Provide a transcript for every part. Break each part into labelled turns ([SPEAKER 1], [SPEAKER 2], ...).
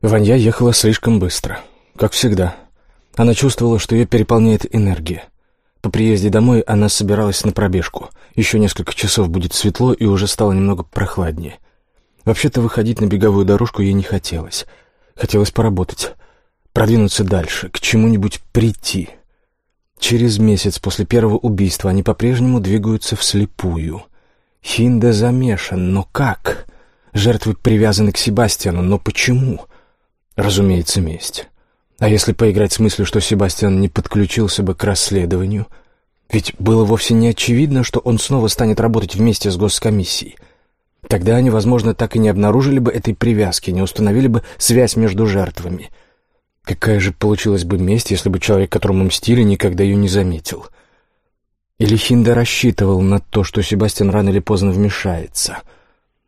[SPEAKER 1] Ванья ехала слишком быстро, как всегда. Она чувствовала, что ее переполняет энергия. По приезде домой она собиралась на пробежку. Еще несколько часов будет светло, и уже стало немного прохладнее. Вообще-то выходить на беговую дорожку ей не хотелось. Хотелось поработать, продвинуться дальше, к чему-нибудь прийти. Через месяц после первого убийства они по-прежнему двигаются вслепую. Хинда замешан, но как? Жертвы привязаны к Себастьяну, но почему? Разумеется, месть. А если поиграть с мыслью, что Себастьян не подключился бы к расследованию? Ведь было вовсе не очевидно, что он снова станет работать вместе с госкомиссией. Тогда они, возможно, так и не обнаружили бы этой привязки, не установили бы связь между жертвами. Какая же получилась бы месть, если бы человек, которому мстили, никогда ее не заметил? Или Хинда рассчитывал на то, что Себастьян рано или поздно вмешается —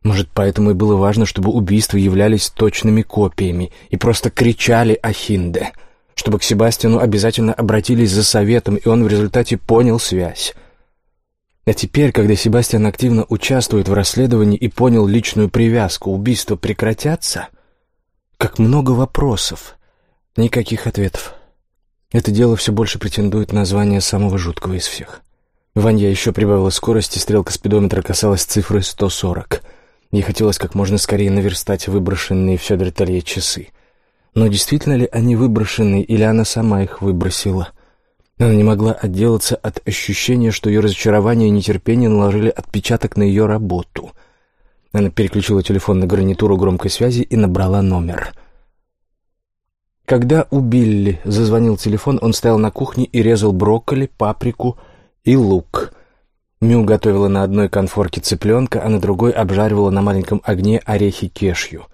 [SPEAKER 1] может, поэтому и было важно, чтобы убийства являлись точными копиями и просто кричали о Хинде, чтобы к Себастьяну обязательно обратились за советом, и он в результате понял связь. А теперь, когда Себастьян активно участвует в расследовании и понял личную привязку, убийства прекратятся? Как много вопросов, никаких ответов. Это дело все больше претендует на звание самого жуткого из всех. Ванья еще прибавила скорости, стрелка спидометра касалась цифры 140. Ей хотелось как можно скорее наверстать выброшенные в Федор часы. Но действительно ли они выброшены, или она сама их выбросила? Она не могла отделаться от ощущения, что ее разочарование и нетерпение наложили отпечаток на ее работу. Она переключила телефон на гарнитуру громкой связи и набрала номер. Когда у Билли зазвонил телефон, он стоял на кухне и резал брокколи, паприку и лук — Мю готовила на одной конфорке цыпленка, а на другой обжаривала на маленьком огне орехи кешью.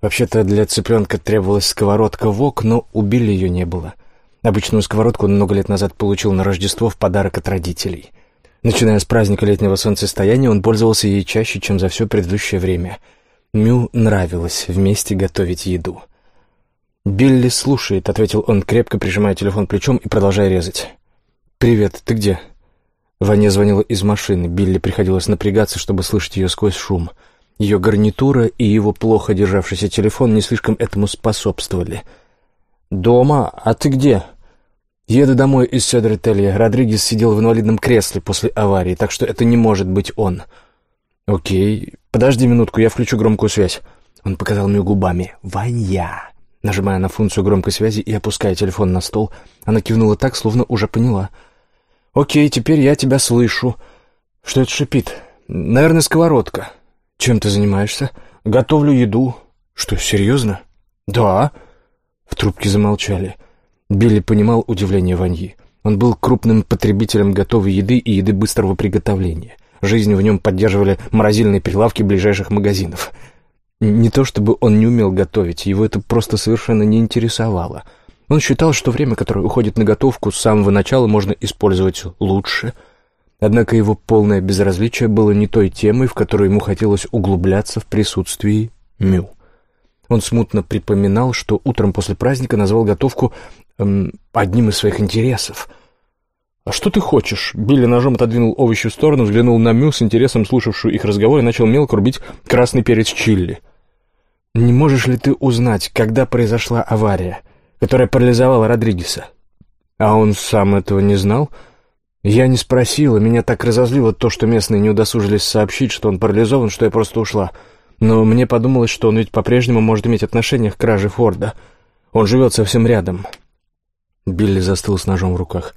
[SPEAKER 1] Вообще-то для цыпленка требовалась сковородка вок, но убили ее не было. Обычную сковородку он много лет назад получил на Рождество в подарок от родителей. Начиная с праздника летнего солнцестояния, он пользовался ей чаще, чем за все предыдущее время. Мю нравилось вместе готовить еду. «Билли слушает», — ответил он, крепко прижимая телефон плечом и продолжая резать. «Привет, ты где?» Ваня звонила из машины. Билли приходилось напрягаться, чтобы слышать ее сквозь шум. Ее гарнитура и его плохо державшийся телефон не слишком этому способствовали. «Дома? А ты где?» «Еду домой из Сёдретелья. Родригес сидел в инвалидном кресле после аварии, так что это не может быть он». «Окей. Подожди минутку, я включу громкую связь». Он показал мне губами. «Ванья». Нажимая на функцию громкой связи и опуская телефон на стол, она кивнула так, словно уже поняла — «Окей, теперь я тебя слышу. Что это шипит? Наверное, сковородка. Чем ты занимаешься? Готовлю еду. Что, серьезно? Да». В трубке замолчали. Билли понимал удивление Ваньи. Он был крупным потребителем готовой еды и еды быстрого приготовления. Жизнь в нем поддерживали морозильные прилавки ближайших магазинов. Не то чтобы он не умел готовить, его это просто совершенно не интересовало — он считал, что время, которое уходит на готовку, с самого начала можно использовать лучше. Однако его полное безразличие было не той темой, в которую ему хотелось углубляться в присутствии Мю. Он смутно припоминал, что утром после праздника назвал готовку эм, одним из своих интересов. «А что ты хочешь?» Билли ножом отодвинул овощи в сторону, взглянул на Мю с интересом слушавшую их разговор и начал мелко рубить красный перец чилли. «Не можешь ли ты узнать, когда произошла авария?» Которая парализовала Родригеса. А он сам этого не знал? Я не спросила, меня так разозлило то, что местные не удосужились сообщить, что он парализован, что я просто ушла. Но мне подумалось, что он ведь по-прежнему может иметь отношение к краже Форда. Он живет совсем рядом. Билли застыл с ножом в руках.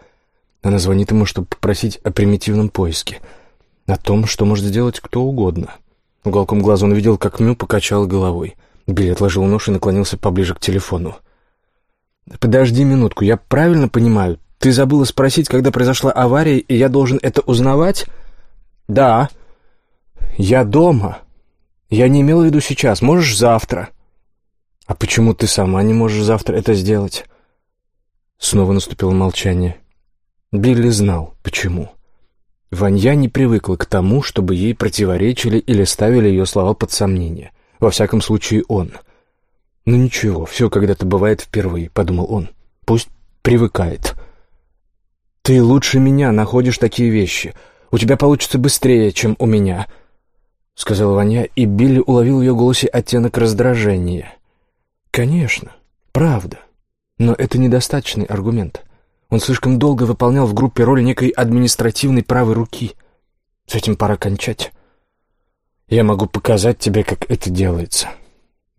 [SPEAKER 1] Она звонит ему, чтобы попросить о примитивном поиске. О том, что может сделать кто угодно. Уголком глаза он видел, как Мю покачал головой. Билли отложил нож и наклонился поближе к телефону. «Подожди минутку, я правильно понимаю? Ты забыла спросить, когда произошла авария, и я должен это узнавать?» «Да». «Я дома. Я не имел в виду сейчас. Можешь завтра?» «А почему ты сама не можешь завтра это сделать?» Снова наступило молчание. Билли знал, почему. Ванья не привыкла к тому, чтобы ей противоречили или ставили ее слова под сомнение. Во всяком случае, он — «Ну ничего, все когда-то бывает впервые», — подумал он. «Пусть привыкает». «Ты лучше меня находишь такие вещи. У тебя получится быстрее, чем у меня», — сказала Ваня, и Билли уловил в ее голосе оттенок раздражения. Конечно, правда. Но это недостаточный аргумент. Он слишком долго выполнял в группе роль некой административной правой руки. С этим пора кончать. Я могу показать тебе, как это делается.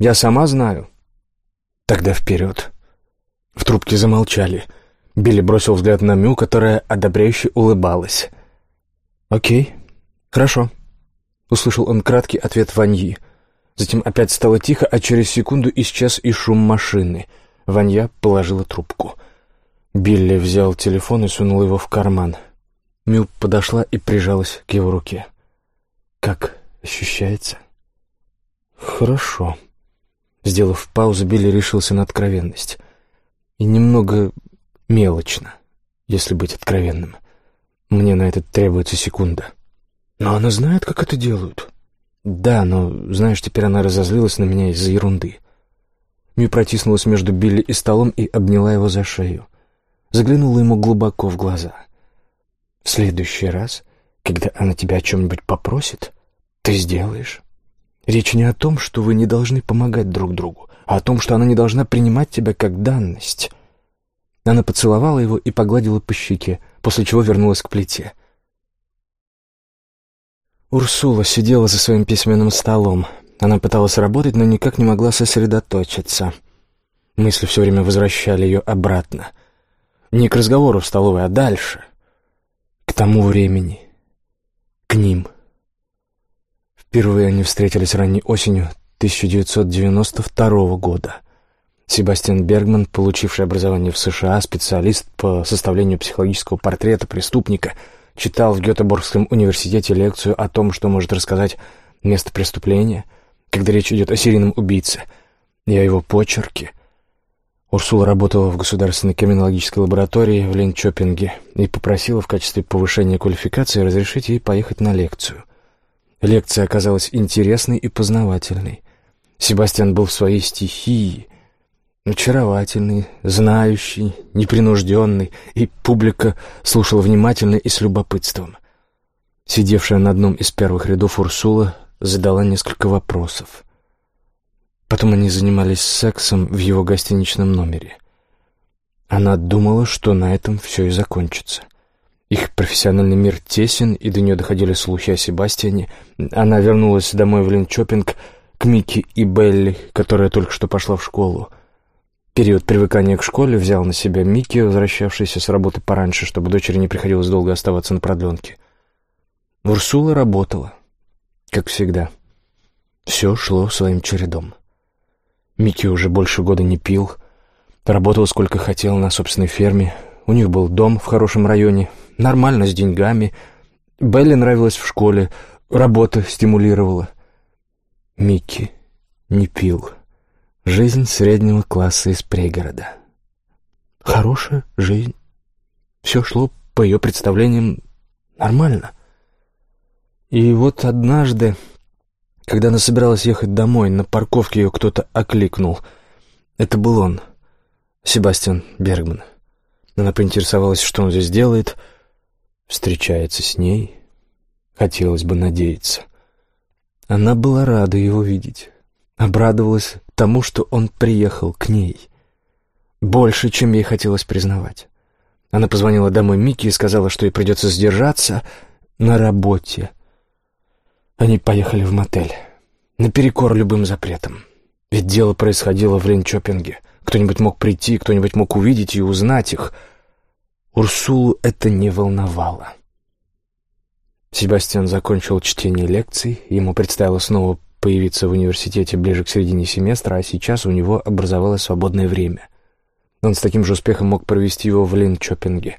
[SPEAKER 1] Я сама знаю. Тогда вперед. В трубке замолчали. Билли бросил взгляд на Мю, которая одобряюще улыбалась. «Окей, хорошо», — услышал он краткий ответ Ваньи. Затем опять стало тихо, а через секунду исчез и шум машины. Ванья положила трубку. Билли взял телефон и сунул его в карман. Мю подошла и прижалась к его руке. «Как ощущается?» «Хорошо». Сделав паузу, Билли решился на откровенность. «И немного мелочно, если быть откровенным. Мне на это требуется секунда». «Но она знает, как это делают». «Да, но, знаешь, теперь она разозлилась на меня из-за ерунды». Мю протиснулась между Билли и столом и обняла его за шею. Заглянула ему глубоко в глаза. «В следующий раз, когда она тебя о чем-нибудь попросит, ты сделаешь. Речь не о том, что вы не должны помогать друг другу, а о том, что она не должна принимать тебя как данность». Она поцеловала его и погладила по щеке, после чего вернулась к плите — Урсула сидела за своим письменным столом. Она пыталась работать, но никак не могла сосредоточиться. Мысли все время возвращали ее обратно. Не к разговору в столовой, а дальше. К тому времени. К ним. Впервые они встретились ранней осенью 1992 года. Себастьян Бергман, получивший образование в США, специалист по составлению психологического портрета преступника — читал в Гетеборгском университете лекцию о том, что может рассказать место преступления, когда речь идет о серийном убийце, и о его почерке. Урсула работала в Государственной криминологической лаборатории в Линчопинге и попросила в качестве повышения квалификации разрешить ей поехать на лекцию. Лекция оказалась интересной и познавательной. Себастьян был в своей стихии, Очаровательный, знающий, непринужденный, и публика слушала внимательно и с любопытством. Сидевшая на одном из первых рядов Урсула задала несколько вопросов. Потом они занимались сексом в его гостиничном номере. Она думала, что на этом все и закончится. Их профессиональный мир тесен, и до нее доходили слухи о Себастьяне. Она вернулась домой в Линчопинг к Микки и Белли, которая только что пошла в школу. Период привыкания к школе взял на себя Микки, возвращавшийся с работы пораньше, чтобы дочери не приходилось долго оставаться на продленке. Урсула работала, как всегда. Все шло своим чередом. Микки уже больше года не пил, работал сколько хотел на собственной ферме. У них был дом в хорошем районе, нормально, с деньгами. Белли нравилась в школе, работа стимулировала. Микки не пил. Жизнь среднего класса из пригорода. Хорошая жизнь. Все шло по ее представлениям нормально. И вот однажды, когда она собиралась ехать домой, на парковке ее кто-то окликнул. Это был он, Себастьян Бергман. Она поинтересовалась, что он здесь делает. Встречается с ней. Хотелось бы надеяться. Она была рада его видеть. Обрадовалась тому, что он приехал к ней. Больше, чем ей хотелось признавать. Она позвонила домой Микки и сказала, что ей придется сдержаться на работе. Они поехали в мотель. Наперекор любым запретам. Ведь дело происходило в Линчопинге. Кто-нибудь мог прийти, кто-нибудь мог увидеть и узнать их. Урсулу это не волновало. Себастьян закончил чтение лекций, ему предстояло снова появиться в университете ближе к середине семестра, а сейчас у него образовалось свободное время. Он с таким же успехом мог провести его в Линчопинге,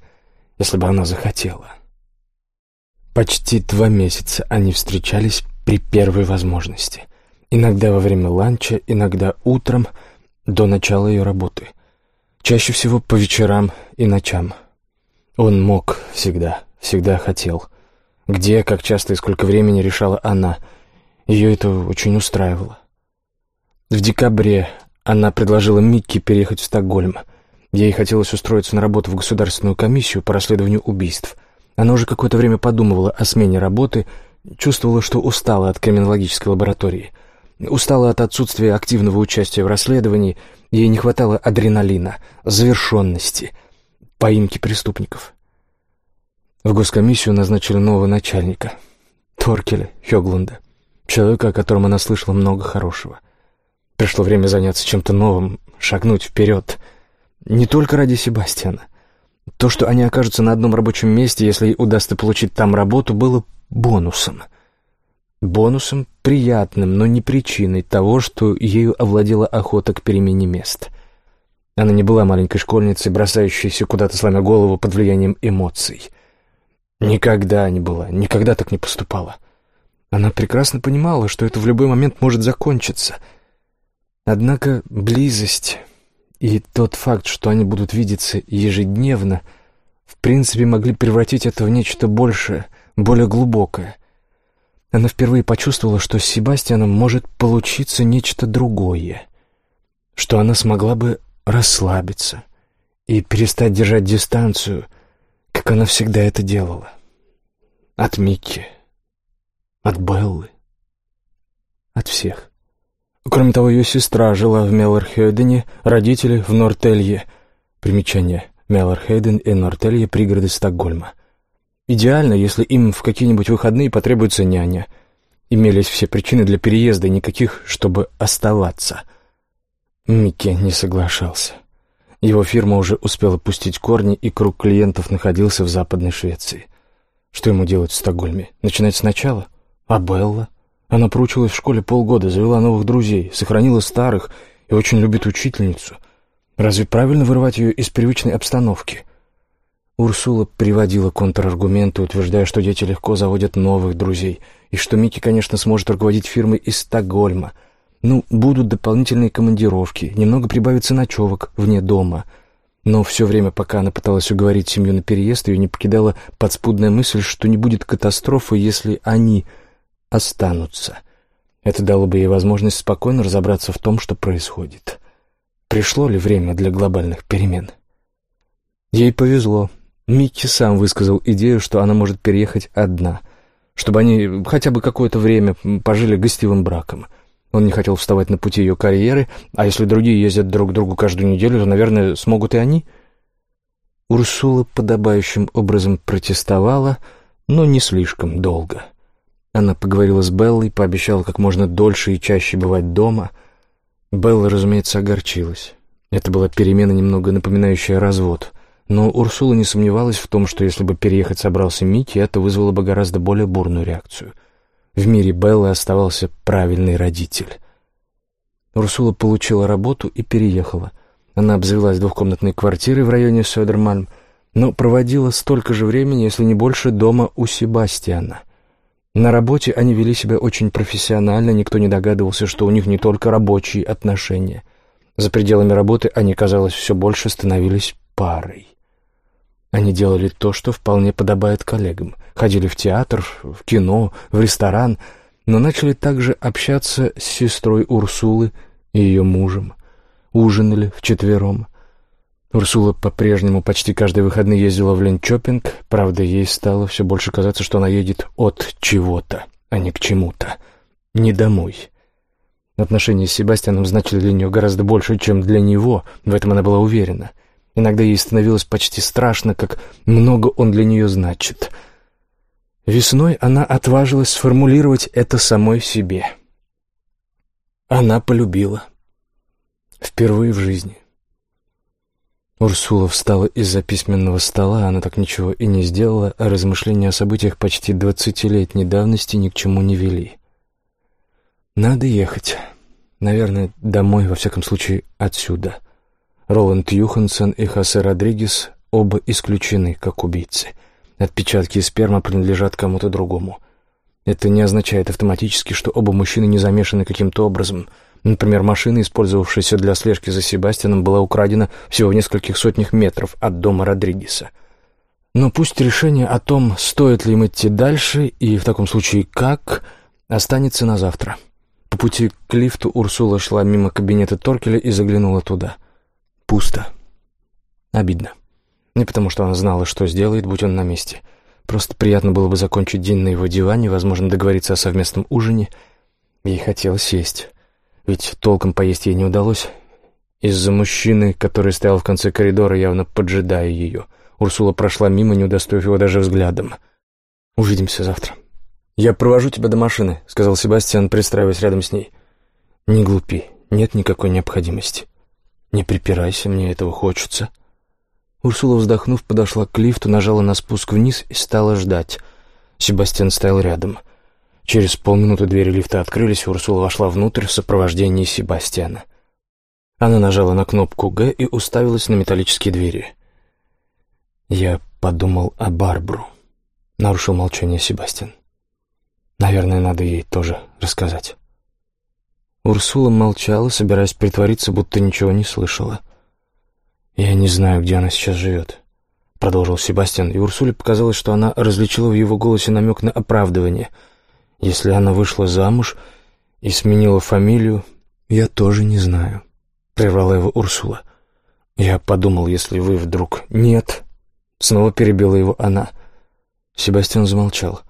[SPEAKER 1] если бы она захотела. Почти два месяца они встречались при первой возможности. Иногда во время ланча, иногда утром, до начала ее работы. Чаще всего по вечерам и ночам. Он мог всегда, всегда хотел. Где, как часто и сколько времени решала она — ее это очень устраивало. В декабре она предложила Микки переехать в Стокгольм. Ей хотелось устроиться на работу в государственную комиссию по расследованию убийств. Она уже какое-то время подумывала о смене работы, чувствовала, что устала от криминологической лаборатории. Устала от отсутствия активного участия в расследовании, ей не хватало адреналина, завершенности, поимки преступников. В госкомиссию назначили нового начальника, Торкеля Хёглунда, человека, о котором она слышала много хорошего. Пришло время заняться чем-то новым, шагнуть вперед. Не только ради Себастьяна. То, что они окажутся на одном рабочем месте, если ей удастся получить там работу, было бонусом. Бонусом приятным, но не причиной того, что ею овладела охота к перемене мест. Она не была маленькой школьницей, бросающейся куда-то сломя голову под влиянием эмоций. Никогда не была, никогда так не поступала. Она прекрасно понимала, что это в любой момент может закончиться. Однако близость и тот факт, что они будут видеться ежедневно, в принципе могли превратить это в нечто большее, более глубокое. Она впервые почувствовала, что с Себастьяном может получиться нечто другое, что она смогла бы расслабиться и перестать держать дистанцию, как она всегда это делала. От Микки, от Беллы, от всех. Кроме того, ее сестра жила в Меллархейдене, родители в Нортелье. Примечание. Меллархейден и Нортелье — пригороды Стокгольма. Идеально, если им в какие-нибудь выходные потребуется няня. Имелись все причины для переезда, никаких, чтобы оставаться. Микки не соглашался. Его фирма уже успела пустить корни, и круг клиентов находился в Западной Швеции. Что ему делать в Стокгольме? Начинать сначала? А Белла? Она проучилась в школе полгода, завела новых друзей, сохранила старых и очень любит учительницу. Разве правильно вырывать ее из привычной обстановки? Урсула приводила контраргументы, утверждая, что дети легко заводят новых друзей, и что Микки, конечно, сможет руководить фирмой из Стокгольма. Ну, будут дополнительные командировки, немного прибавится ночевок вне дома. Но все время, пока она пыталась уговорить семью на переезд, ее не покидала подспудная мысль, что не будет катастрофы, если они останутся. Это дало бы ей возможность спокойно разобраться в том, что происходит. Пришло ли время для глобальных перемен? Ей повезло. Микки сам высказал идею, что она может переехать одна, чтобы они хотя бы какое-то время пожили гостевым браком. Он не хотел вставать на пути ее карьеры, а если другие ездят друг к другу каждую неделю, то, наверное, смогут и они. Урсула подобающим образом протестовала, но не слишком долго. — она поговорила с Беллой, пообещала как можно дольше и чаще бывать дома. Белла, разумеется, огорчилась. Это была перемена, немного напоминающая развод. Но Урсула не сомневалась в том, что если бы переехать собрался Микки, это вызвало бы гораздо более бурную реакцию. В мире Беллы оставался правильный родитель. Урсула получила работу и переехала. Она обзавелась двухкомнатной квартирой в районе Södermalm, но проводила столько же времени, если не больше, дома у Себастьяна — на работе они вели себя очень профессионально, никто не догадывался, что у них не только рабочие отношения. За пределами работы они, казалось, все больше становились парой. Они делали то, что вполне подобает коллегам. Ходили в театр, в кино, в ресторан, но начали также общаться с сестрой Урсулы и ее мужем. Ужинали вчетвером. Урсула по-прежнему почти каждые выходные ездила в Ленчопинг, правда, ей стало все больше казаться, что она едет от чего-то, а не к чему-то, не домой. Отношения с Себастьяном значили для нее гораздо больше, чем для него, в этом она была уверена. Иногда ей становилось почти страшно, как много он для нее значит. Весной она отважилась сформулировать это самой себе. Она полюбила. Впервые в жизни. Урсула встала из-за письменного стола, она так ничего и не сделала, а размышления о событиях почти двадцатилетней давности ни к чему не вели. «Надо ехать. Наверное, домой, во всяком случае, отсюда. Роланд Юхансон и Хосе Родригес оба исключены как убийцы. Отпечатки сперма принадлежат кому-то другому. Это не означает автоматически, что оба мужчины не замешаны каким-то образом — Например, машина, использовавшаяся для слежки за Себастьяном, была украдена всего в нескольких сотнях метров от дома Родригеса. Но пусть решение о том, стоит ли им идти дальше и в таком случае как, останется на завтра. По пути к лифту Урсула шла мимо кабинета Торкеля и заглянула туда. Пусто. Обидно. Не потому, что она знала, что сделает, будь он на месте. Просто приятно было бы закончить день на его диване, возможно, договориться о совместном ужине — Ей хотелось сесть, ведь толком поесть ей не удалось. Из-за мужчины, который стоял в конце коридора, явно поджидая ее. Урсула прошла мимо, не удостоив его даже взглядом. «Увидимся завтра». «Я провожу тебя до машины», — сказал Себастьян, пристраиваясь рядом с ней. «Не глупи, нет никакой необходимости. Не припирайся, мне этого хочется». Урсула, вздохнув, подошла к лифту, нажала на спуск вниз и стала ждать. Себастьян стоял рядом. Через полминуты двери лифта открылись, Урсула вошла внутрь в сопровождении Себастьяна. Она нажала на кнопку «Г» и уставилась на металлические двери. «Я подумал о Барбру», — нарушил молчание Себастьян. «Наверное, надо ей тоже рассказать». Урсула молчала, собираясь притвориться, будто ничего не слышала. «Я не знаю, где она сейчас живет», — продолжил Себастьян, и Урсуле показалось, что она различила в его голосе намек на оправдывание. «Если она вышла замуж и сменила фамилию, я тоже не знаю», — прервала его Урсула. «Я подумал, если вы вдруг...» «Нет», — снова перебила его она. Себастьян замолчал.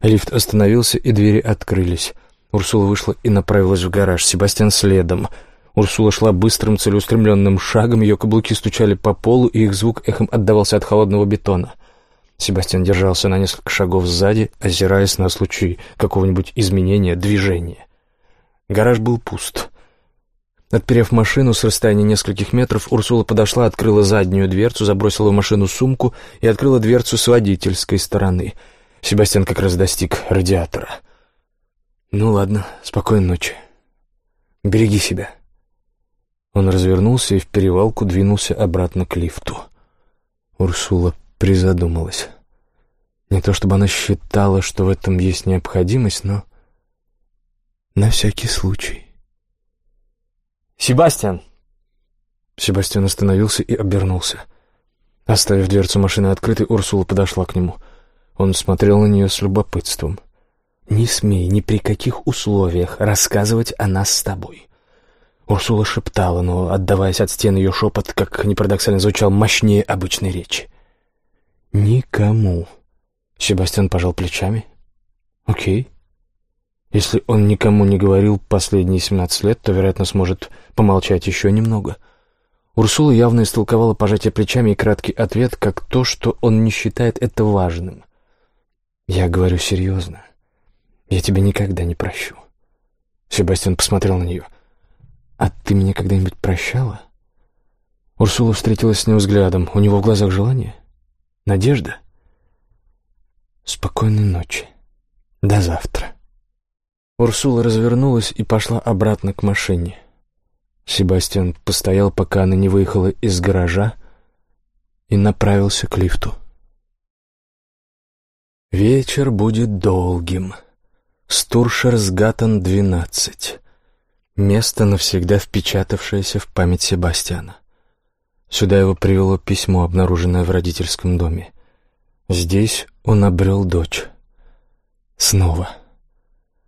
[SPEAKER 1] Лифт остановился, и двери открылись. Урсула вышла и направилась в гараж, Себастьян следом — Урсула шла быстрым, целеустремленным шагом, ее каблуки стучали по полу, и их звук эхом отдавался от холодного бетона. Себастьян держался на несколько шагов сзади, озираясь на случай какого-нибудь изменения, движения. Гараж был пуст. Отперев машину с расстояния нескольких метров, Урсула подошла, открыла заднюю дверцу, забросила в машину сумку и открыла дверцу с водительской стороны. Себастьян как раз достиг радиатора. «Ну ладно, спокойной ночи. Береги себя». Он развернулся и в перевалку двинулся обратно к лифту. Урсула призадумалась. Не то чтобы она считала, что в этом есть необходимость, но на всякий случай. «Себастьян!» Себастьян остановился и обернулся. Оставив дверцу машины открытой, Урсула подошла к нему. Он смотрел на нее с любопытством. «Не смей ни при каких условиях рассказывать о нас с тобой. Урсула шептала, но, отдаваясь от стен, ее шепот, как ни парадоксально звучал, мощнее обычной речи. «Никому». Себастьян пожал плечами. «Окей. Если он никому не говорил последние семнадцать лет, то, вероятно, сможет помолчать еще немного». Урсула явно истолковала пожатие плечами и краткий ответ, как то, что он не считает это важным. «Я говорю серьезно. Я тебя никогда не прощу». Себастьян посмотрел на нее. «А ты меня когда-нибудь прощала?» Урсула встретилась с ним взглядом. У него в глазах желание? Надежда? «Спокойной ночи. До завтра». Урсула развернулась и пошла обратно к машине. Себастьян постоял, пока она не выехала из гаража, и направился к лифту. Вечер будет долгим. Стуршерсгаттен, 12. Место, навсегда впечатавшееся в память Себастьяна. Сюда его привело письмо, обнаруженное в родительском доме. Здесь он обрел дочь. Снова.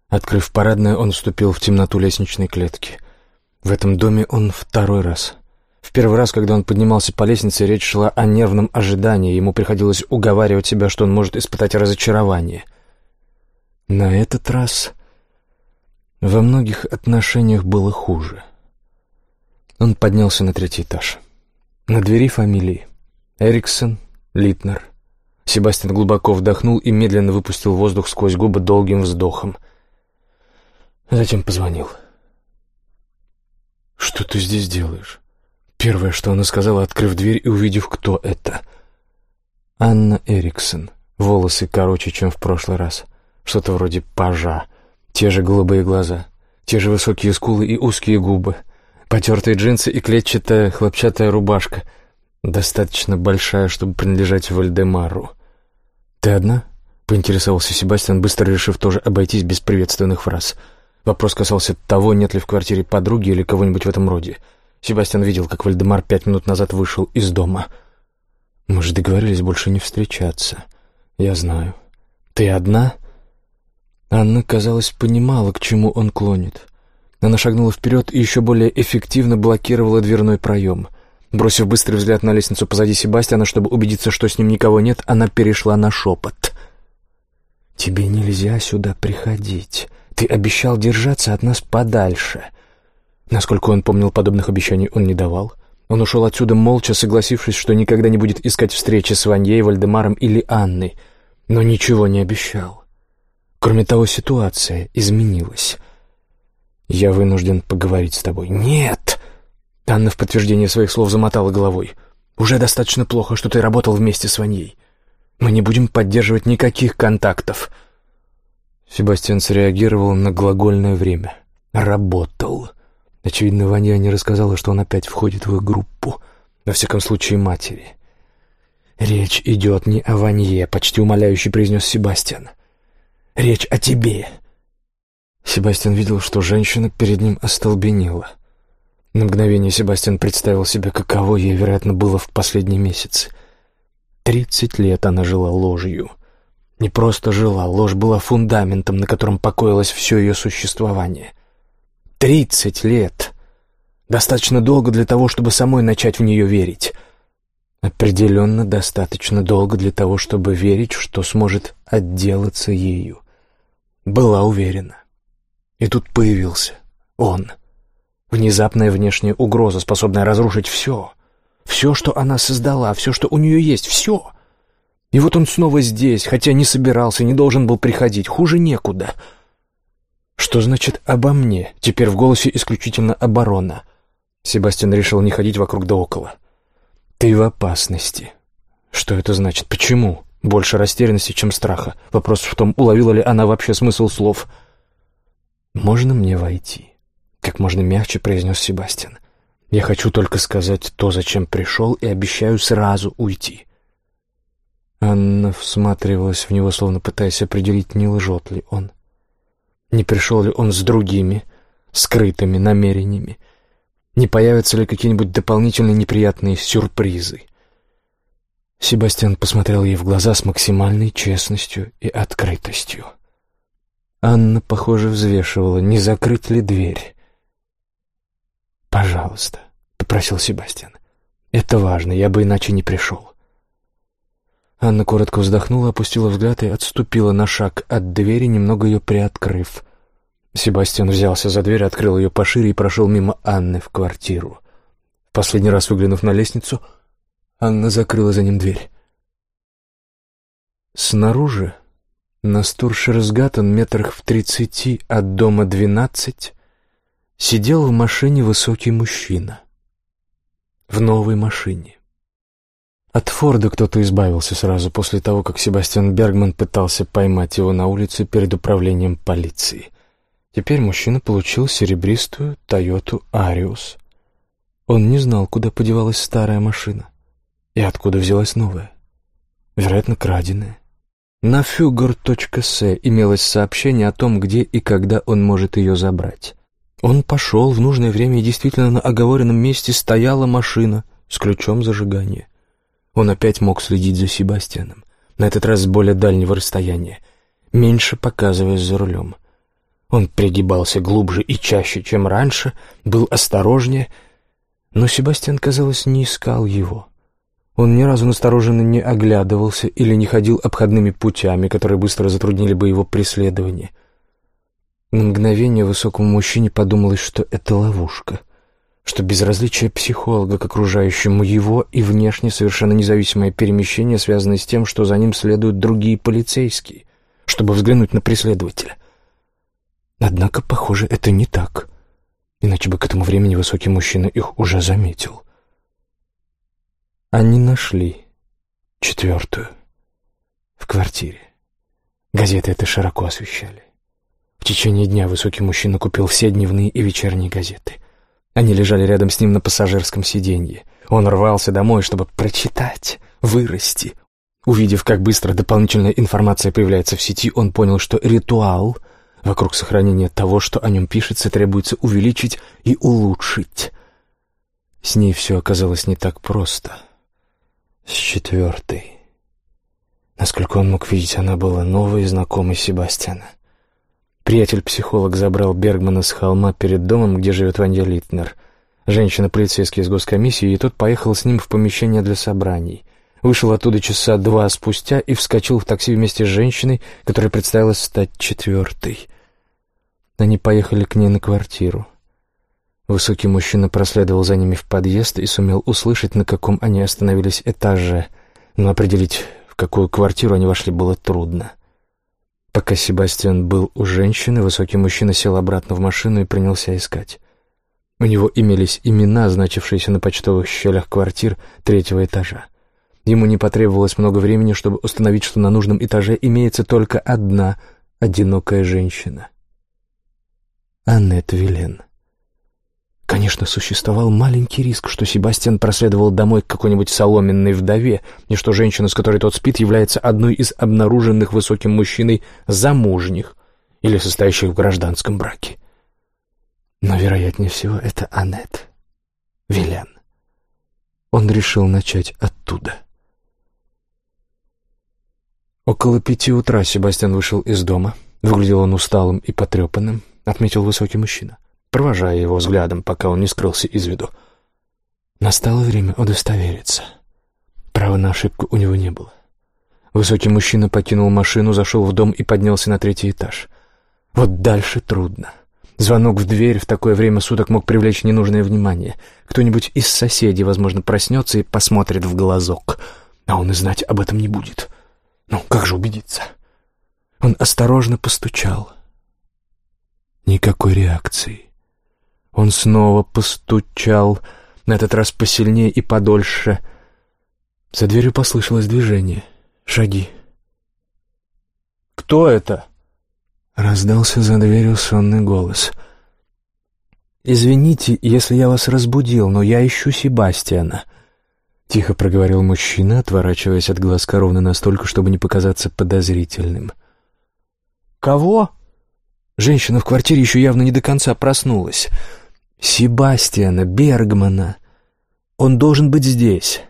[SPEAKER 1] Открыв парадное, он вступил в темноту лестничной клетки. В этом доме он второй раз. В первый раз, когда он поднимался по лестнице, речь шла о нервном ожидании. Ему приходилось уговаривать себя, что он может испытать разочарование. На этот раз во многих отношениях было хуже. Он поднялся на третий этаж. На двери фамилии. Эриксон, Литнер. Себастьян глубоко вдохнул и медленно выпустил воздух сквозь губы долгим вздохом. Затем позвонил. «Что ты здесь делаешь?» Первое, что она сказала, открыв дверь и увидев, кто это. Анна Эриксон. Волосы короче, чем в прошлый раз. Что-то вроде пажа. Те же голубые глаза, те же высокие скулы и узкие губы, потертые джинсы и клетчатая хлопчатая рубашка, достаточно большая, чтобы принадлежать Вальдемару. «Ты одна?» — поинтересовался Себастьян, быстро решив тоже обойтись без приветственных фраз. Вопрос касался того, нет ли в квартире подруги или кого-нибудь в этом роде. Себастьян видел, как Вальдемар пять минут назад вышел из дома. «Мы же договорились больше не встречаться. Я знаю. Ты одна?» Анна, казалось, понимала, к чему он клонит. Она шагнула вперед и еще более эффективно блокировала дверной проем. Бросив быстрый взгляд на лестницу позади Себастьяна, чтобы убедиться, что с ним никого нет, она перешла на шепот. «Тебе нельзя сюда приходить. Ты обещал держаться от нас подальше. Насколько он помнил, подобных обещаний он не давал. Он ушел отсюда молча, согласившись, что никогда не будет искать встречи с Ваньей, Вальдемаром или Анной, но ничего не обещал. Кроме того, ситуация изменилась. «Я вынужден поговорить с тобой». «Нет!» Анна в подтверждение своих слов замотала головой. «Уже достаточно плохо, что ты работал вместе с Ваньей. Мы не будем поддерживать никаких контактов». Себастьян среагировал на глагольное время. «Работал». Очевидно, Ваня не рассказала, что он опять входит в их группу. Во всяком случае, матери. «Речь идет не о Ванье», — почти умоляюще произнес Себастьян. «Речь о тебе». Себастьян видел, что женщина перед ним остолбенела. На мгновение Себастьян представил себе, каково ей, вероятно, было в последние месяцы. Тридцать лет она жила ложью. Не просто жила, ложь была фундаментом, на котором покоилось все ее существование — Тридцать лет. Достаточно долго для того, чтобы самой начать в нее верить. Определенно достаточно долго для того, чтобы верить, что сможет отделаться ею. Была уверена. И тут появился он. Внезапная внешняя угроза, способная разрушить все. Все, что она создала, все, что у нее есть, все. И вот он снова здесь, хотя не собирался, не должен был приходить. Хуже некуда. — что значит «обо мне»? Теперь в голосе исключительно оборона. Себастьян решил не ходить вокруг да около. «Ты в опасности». Что это значит? Почему? Больше растерянности, чем страха. Вопрос в том, уловила ли она вообще смысл слов. «Можно мне войти?» Как можно мягче произнес Себастьян. «Я хочу только сказать то, зачем пришел, и обещаю сразу уйти». Анна всматривалась в него, словно пытаясь определить, не лжет ли он. Не пришел ли он с другими, скрытыми намерениями? Не появятся ли какие-нибудь дополнительные неприятные сюрпризы? Себастьян посмотрел ей в глаза с максимальной честностью и открытостью. Анна, похоже, взвешивала, не закрыть ли дверь. «Пожалуйста», — попросил Себастьян. «Это важно, я бы иначе не пришел». Анна коротко вздохнула, опустила взгляд и отступила на шаг от двери, немного ее приоткрыв. Себастьян взялся за дверь, открыл ее пошире и прошел мимо Анны в квартиру. Последний раз выглянув на лестницу, Анна закрыла за ним дверь. Снаружи, на Стуршерсгаттен метрах в тридцати от дома двенадцать, сидел в машине высокий мужчина. В новой машине. От Форда кто-то избавился сразу после того, как Себастьян Бергман пытался поймать его на улице перед управлением полиции. Теперь мужчина получил серебристую Тойоту Ариус. Он не знал, куда подевалась старая машина и откуда взялась новая. Вероятно, краденая. На fugor.se имелось сообщение о том, где и когда он может ее забрать. Он пошел в нужное время, и действительно на оговоренном месте стояла машина с ключом зажигания. Он опять мог следить за Себастьяном, на этот раз с более дальнего расстояния, меньше показываясь за рулем. Он пригибался глубже и чаще, чем раньше, был осторожнее, но Себастьян, казалось, не искал его. Он ни разу настороженно не оглядывался или не ходил обходными путями, которые быстро затруднили бы его преследование. На мгновение высокому мужчине подумалось, что это ловушка, что безразличие психолога к окружающему его и внешне совершенно независимое перемещение связано с тем, что за ним следуют другие полицейские, чтобы взглянуть на преследователя. Однако, похоже, это не так. Иначе бы к этому времени высокий мужчина их уже заметил. Они нашли четвертую в квартире. Газеты это широко освещали. В течение дня высокий мужчина купил все дневные и вечерние газеты. Они лежали рядом с ним на пассажирском сиденье. Он рвался домой, чтобы прочитать, вырасти. Увидев, как быстро дополнительная информация появляется в сети, он понял, что ритуал — Вокруг сохранения того, что о нем пишется, требуется увеличить и улучшить. С ней все оказалось не так просто. С четвертой. Насколько он мог видеть, она была новой и знакомой Себастьяна. Приятель-психолог забрал Бергмана с холма перед домом, где живет Ваня Литнер. Женщина-полицейский из госкомиссии, и тот поехал с ним в помещение для собраний. Вышел оттуда часа два спустя и вскочил в такси вместе с женщиной, которая представилась стать четвертой. Они поехали к ней на квартиру. Высокий мужчина проследовал за ними в подъезд и сумел услышать, на каком они остановились этаже, но определить, в какую квартиру они вошли, было трудно. Пока Себастьян был у женщины, высокий мужчина сел обратно в машину и принялся искать. У него имелись имена, значившиеся на почтовых щелях квартир третьего этажа. Ему не потребовалось много времени, чтобы установить, что на нужном этаже имеется только одна одинокая женщина. Аннет Вилен. Конечно, существовал маленький риск, что Себастьян проследовал домой к какой-нибудь соломенной вдове, и что женщина, с которой тот спит, является одной из обнаруженных высоким мужчиной замужних или состоящих в гражданском браке. Но, вероятнее всего, это Аннет Вилен. Он решил начать оттуда. Около пяти утра Себастьян вышел из дома. Выглядел он усталым и потрепанным, отметил высокий мужчина, провожая его взглядом, пока он не скрылся из виду. Настало время удостовериться. Права на ошибку у него не было. Высокий мужчина покинул машину, зашел в дом и поднялся на третий этаж. Вот дальше трудно. Звонок в дверь в такое время суток мог привлечь ненужное внимание. Кто-нибудь из соседей, возможно, проснется и посмотрит в глазок, а он и знать об этом не будет. Ну, как же убедиться? Он осторожно постучал. Никакой реакции. Он снова постучал, на этот раз посильнее и подольше. За дверью послышалось движение, шаги. «Кто это?» Раздался за дверью сонный голос. «Извините, если я вас разбудил, но я ищу Себастьяна». — тихо проговорил мужчина, отворачиваясь от глаз ровно настолько, чтобы не показаться подозрительным. «Кого?» Женщина в квартире еще явно не до конца проснулась. «Себастьяна Бергмана. Он должен быть здесь».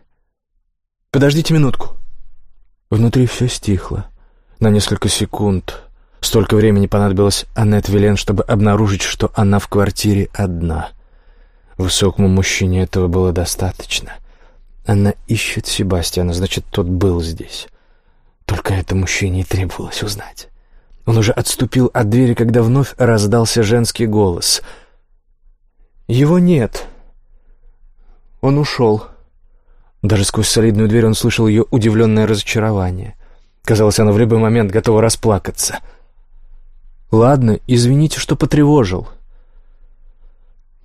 [SPEAKER 1] «Подождите минутку». Внутри все стихло. На несколько секунд. Столько времени понадобилось Аннет Вилен, чтобы обнаружить, что она в квартире одна. Высокому мужчине этого было достаточно. Она ищет Себастьяна, значит, тот был здесь. Только это мужчине и требовалось узнать. Он уже отступил от двери, когда вновь раздался женский голос. «Его нет. Он ушел». Даже сквозь солидную дверь он слышал ее удивленное разочарование. Казалось, она в любой момент готова расплакаться. «Ладно, извините, что потревожил».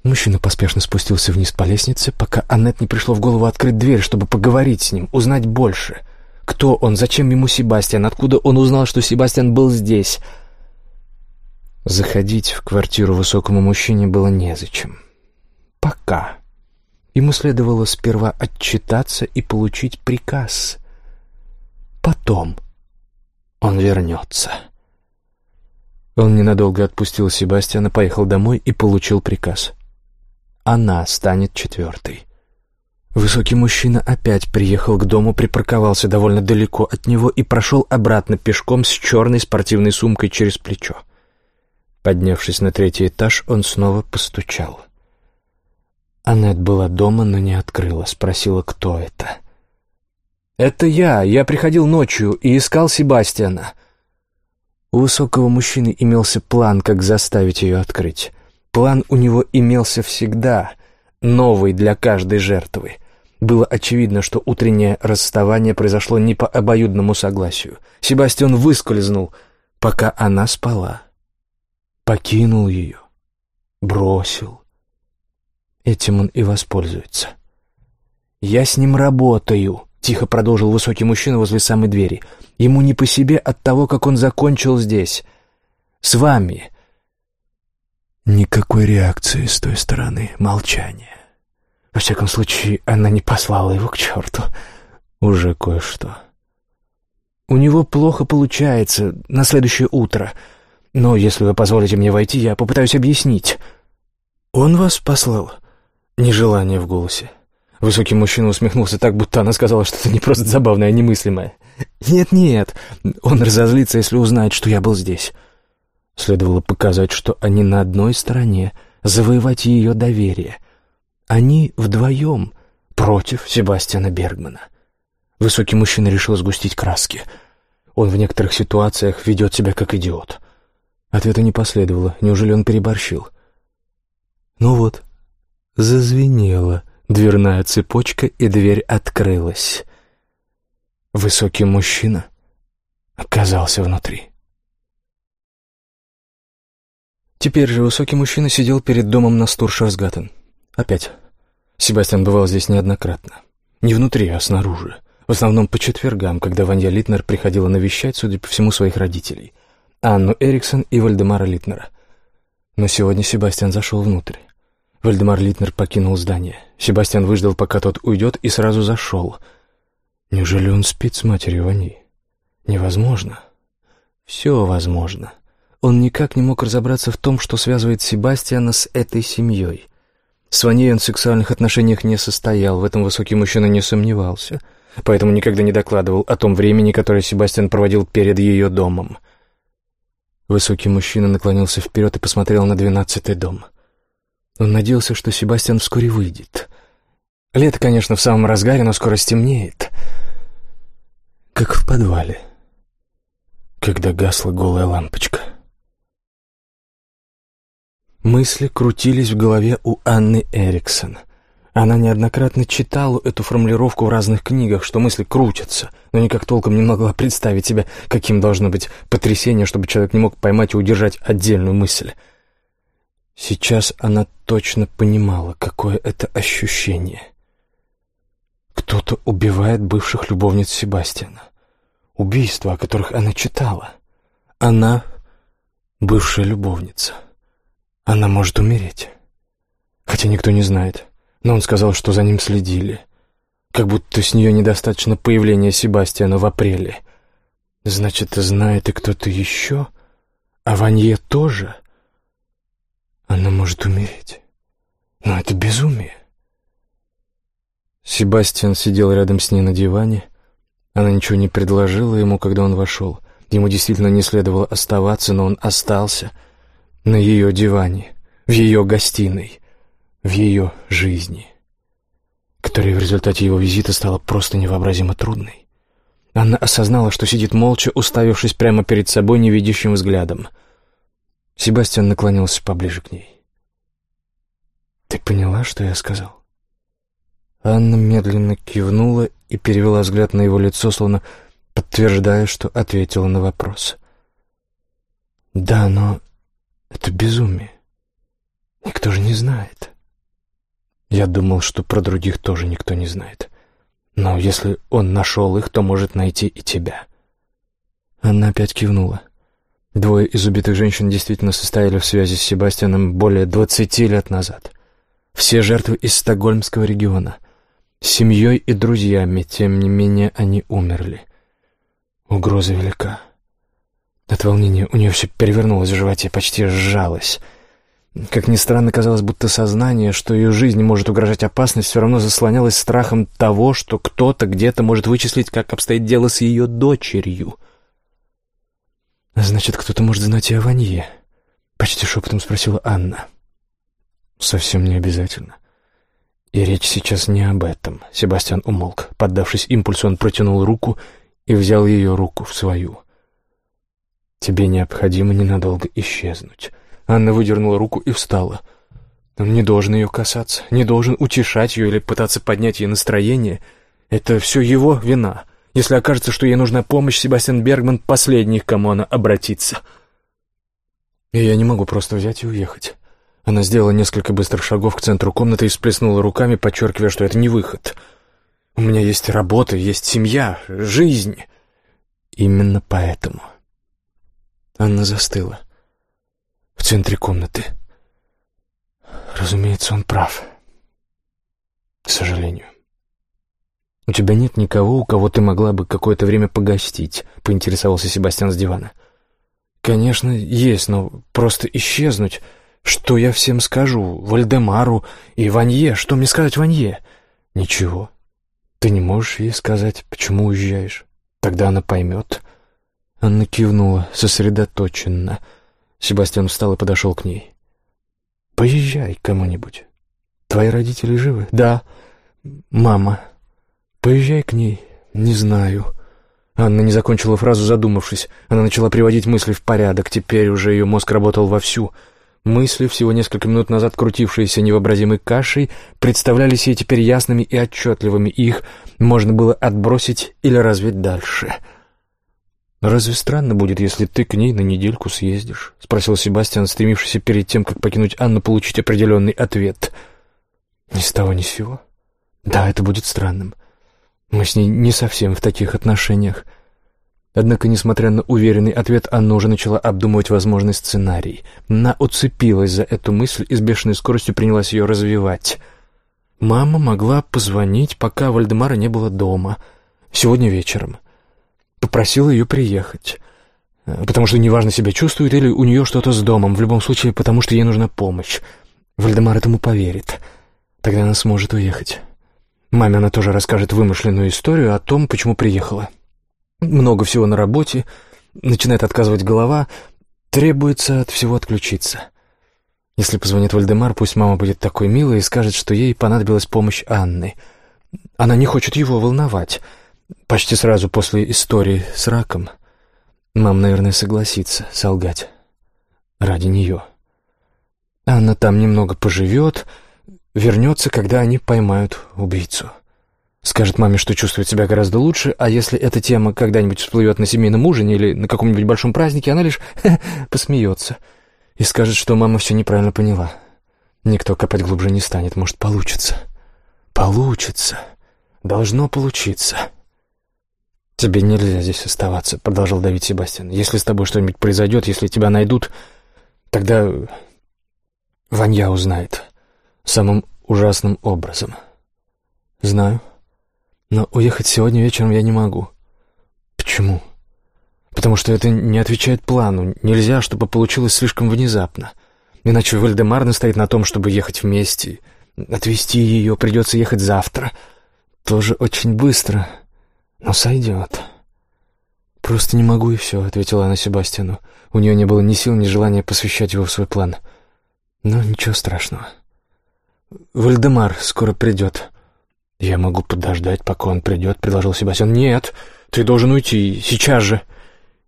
[SPEAKER 1] Мужчина поспешно спустился вниз по лестнице, пока Аннет не пришло в голову открыть дверь, чтобы поговорить с ним, узнать больше. Кто он, зачем ему Себастьян, откуда он узнал, что Себастьян был здесь? Заходить в квартиру высокому мужчине было незачем. Пока. Ему следовало сперва отчитаться и получить приказ. Потом он вернется. Он ненадолго отпустил Себастьяна, поехал домой и получил приказ — она станет четвертой. Высокий мужчина опять приехал к дому, припарковался довольно далеко от него и прошел обратно пешком с черной спортивной сумкой через плечо. Поднявшись на третий этаж, он снова постучал. Аннет была дома, но не открыла, спросила, кто это. «Это я. Я приходил ночью и искал Себастьяна». У высокого мужчины имелся план, как заставить ее открыть. План у него имелся всегда, новый для каждой жертвы. Было очевидно, что утреннее расставание произошло не по обоюдному согласию. Себастьян выскользнул, пока она спала. Покинул ее, бросил. Этим он и воспользуется. «Я с ним работаю», — тихо продолжил высокий мужчина возле самой двери. «Ему не по себе от того, как он закончил здесь. С вами, Никакой реакции с той стороны, молчание. Во всяком случае, она не послала его к черту. Уже кое-что. У него плохо получается на следующее утро. Но если вы позволите мне войти, я попытаюсь объяснить. Он вас послал? Нежелание в голосе. Высокий мужчина усмехнулся так, будто она сказала что-то не просто забавное, а немыслимое. «Нет-нет, он разозлится, если узнает, что я был здесь. Следовало показать, что они на одной стороне, завоевать ее доверие. Они вдвоем против Себастьяна Бергмана. Высокий мужчина решил сгустить краски. Он в некоторых ситуациях ведет себя как идиот. Ответа не последовало. Неужели он переборщил? Ну вот, зазвенела дверная цепочка, и дверь открылась. Высокий мужчина оказался внутри. Теперь же высокий мужчина сидел перед домом на Стуршарсгаттен. Опять. Себастьян бывал здесь неоднократно. Не внутри, а снаружи. В основном по четвергам, когда Ванья Литнер приходила навещать, судя по всему, своих родителей. Анну Эриксон и Вальдемара Литнера. Но сегодня Себастьян зашел внутрь. Вальдемар Литнер покинул здание. Себастьян выждал, пока тот уйдет, и сразу зашел. Неужели он спит с матерью Вани? Невозможно. Все возможно. Он никак не мог разобраться в том, что связывает Себастьяна с этой семьей. С Ваней он в сексуальных отношениях не состоял, в этом высокий мужчина не сомневался, поэтому никогда не докладывал о том времени, которое Себастьян проводил перед ее домом. Высокий мужчина наклонился вперед и посмотрел на двенадцатый дом. Он надеялся, что Себастьян вскоре выйдет. Лето, конечно, в самом разгаре, но скоро стемнеет. Как в подвале, когда гасла голая лампочка. Мысли крутились в голове у Анны Эриксон. Она неоднократно читала эту формулировку в разных книгах, что мысли крутятся, но никак толком не могла представить себе, каким должно быть потрясение, чтобы человек не мог поймать и удержать отдельную мысль. Сейчас она точно понимала, какое это ощущение. Кто-то убивает бывших любовниц Себастьяна. Убийства, о которых она читала. Она — бывшая любовница. Она может умереть. Хотя никто не знает. Но он сказал, что за ним следили. Как будто с нее недостаточно появления Себастьяна в апреле. Значит, знает и кто-то еще? А Ванье тоже? Она может умереть. Но это безумие. Себастьян сидел рядом с ней на диване. Она ничего не предложила ему, когда он вошел. Ему действительно не следовало оставаться, но он остался — на ее диване, в ее гостиной, в ее жизни, которая в результате его визита стала просто невообразимо трудной. Анна осознала, что сидит молча, уставившись прямо перед собой невидящим взглядом. Себастьян наклонился поближе к ней. «Ты поняла, что я сказал?» Анна медленно кивнула и перевела взгляд на его лицо, словно подтверждая, что ответила на вопрос. «Да, но это безумие. Никто же не знает. Я думал, что про других тоже никто не знает. Но если он нашел их, то может найти и тебя. Она опять кивнула. Двое из убитых женщин действительно состояли в связи с Себастьяном более двадцати лет назад. Все жертвы из Стокгольмского региона. С семьей и друзьями, тем не менее, они умерли. Угроза велика. От волнения у нее все перевернулось в животе, почти сжалось. Как ни странно, казалось, будто сознание, что ее жизни может угрожать опасность, все равно заслонялось страхом того, что кто-то где-то может вычислить, как обстоит дело с ее дочерью. «Значит, кто-то может знать и о Ванье?» — почти шепотом спросила Анна. «Совсем не обязательно. И речь сейчас не об этом». Себастьян умолк. Поддавшись импульсу, он протянул руку и взял ее руку в свою. «Тебе необходимо ненадолго исчезнуть». Анна выдернула руку и встала. Он не должен ее касаться, не должен утешать ее или пытаться поднять ей настроение. Это все его вина. Если окажется, что ей нужна помощь, Себастьян Бергман — последний, к кому она обратится. И я не могу просто взять и уехать. Она сделала несколько быстрых шагов к центру комнаты и всплеснула руками, подчеркивая, что это не выход. «У меня есть работа, есть семья, жизнь». Именно поэтому Анна застыла. В центре комнаты. Разумеется, он прав. К сожалению. «У тебя нет никого, у кого ты могла бы какое-то время погостить?» — поинтересовался Себастьян с дивана. «Конечно, есть, но просто исчезнуть. Что я всем скажу? Вальдемару и Ванье? Что мне сказать Ванье?» «Ничего. Ты не можешь ей сказать, почему уезжаешь. Тогда она поймет. Анна кивнула, сосредоточенно. Себастьян встал и подошел к ней. «Поезжай к кому-нибудь. Твои родители живы?» «Да, мама. Поезжай к ней. Не знаю. Анна не закончила фразу, задумавшись. Она начала приводить мысли в порядок. Теперь уже ее мозг работал вовсю. Мысли, всего несколько минут назад крутившиеся невообразимой кашей, представлялись ей теперь ясными и отчетливыми. Их можно было отбросить или развить дальше. «Разве странно будет, если ты к ней на недельку съездишь?» — спросил Себастьян, стремившийся перед тем, как покинуть Анну, получить определенный ответ. «Ни с того ни с сего. Да, это будет странным. Мы с ней не совсем в таких отношениях. Однако, несмотря на уверенный ответ, Анна уже начала обдумывать возможный сценарий. Она уцепилась за эту мысль и с бешеной скоростью принялась ее развивать. Мама могла позвонить, пока Вальдемара не было дома. Сегодня вечером. Попросила ее приехать. Потому что неважно себя чувствует или у нее что-то с домом. В любом случае, потому что ей нужна помощь. Вальдемар этому поверит. Тогда она сможет уехать. Маме она тоже расскажет вымышленную историю о том, почему приехала. Много всего на работе, начинает отказывать голова, требуется от всего отключиться. Если позвонит Вальдемар, пусть мама будет такой милой и скажет, что ей понадобилась помощь Анны. Она не хочет его волновать. Почти сразу после истории с раком. Мама, наверное, согласится солгать. Ради нее. Анна там немного поживет, вернется, когда они поймают убийцу. Скажет маме, что чувствует себя гораздо лучше, а если эта тема когда-нибудь всплывет на семейном ужине или на каком-нибудь большом празднике, она лишь посмеется и скажет, что мама все неправильно поняла. Никто копать глубже не станет, может, получится. Получится. Должно получиться. «Тебе нельзя здесь оставаться», — продолжал Давид Себастьян. «Если с тобой что-нибудь произойдет, если тебя найдут, тогда Ванья узнает самым ужасным образом». «Знаю», но уехать сегодня вечером я не могу. Почему? Потому что это не отвечает плану. Нельзя, чтобы получилось слишком внезапно. Иначе Вальдемар настоит на том, чтобы ехать вместе. Отвезти ее придется ехать завтра. Тоже очень быстро, но сойдет. «Просто не могу, и все», — ответила она Себастьяну. У нее не было ни сил, ни желания посвящать его в свой план. Но ничего страшного. «Вальдемар скоро придет». «Я могу подождать, пока он придет», — предложил Себастьян. «Нет, ты должен уйти, сейчас же».